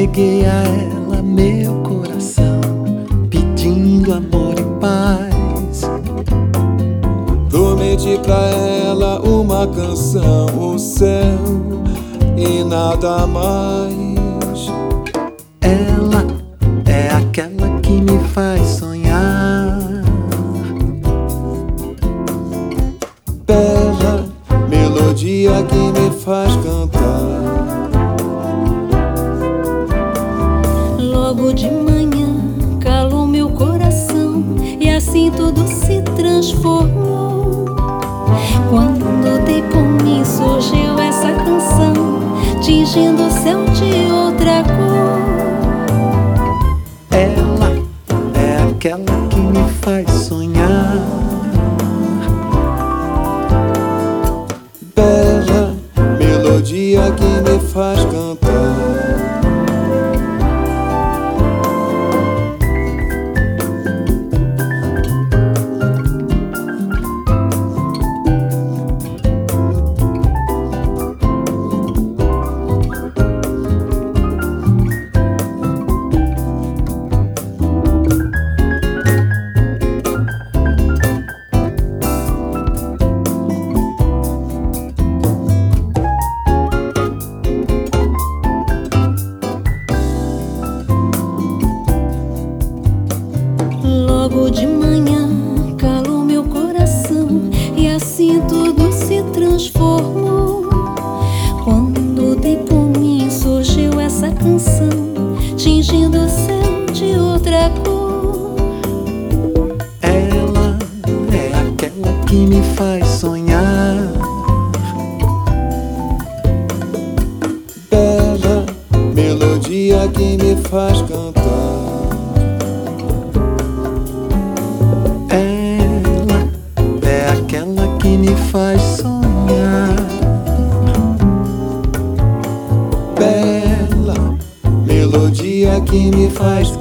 Entreguei a ela meu coração, pedindo amor e paz. Prometi pra ela uma canção, o céu e nada mais. Ela é aquela que me faz sonhar. Bela melodia que me faz cantar. De manhã calou meu coração e assim tudo se transformou. Quando dei por mim surgiu essa canção, tingindo o céu de outra cor. Ela é aquela que me faz sonhar. Bela melodia que faz sonhar. Bela melodia que me faz cantar. Ela é aquela que me faz sonhar. Bela melodia que me faz.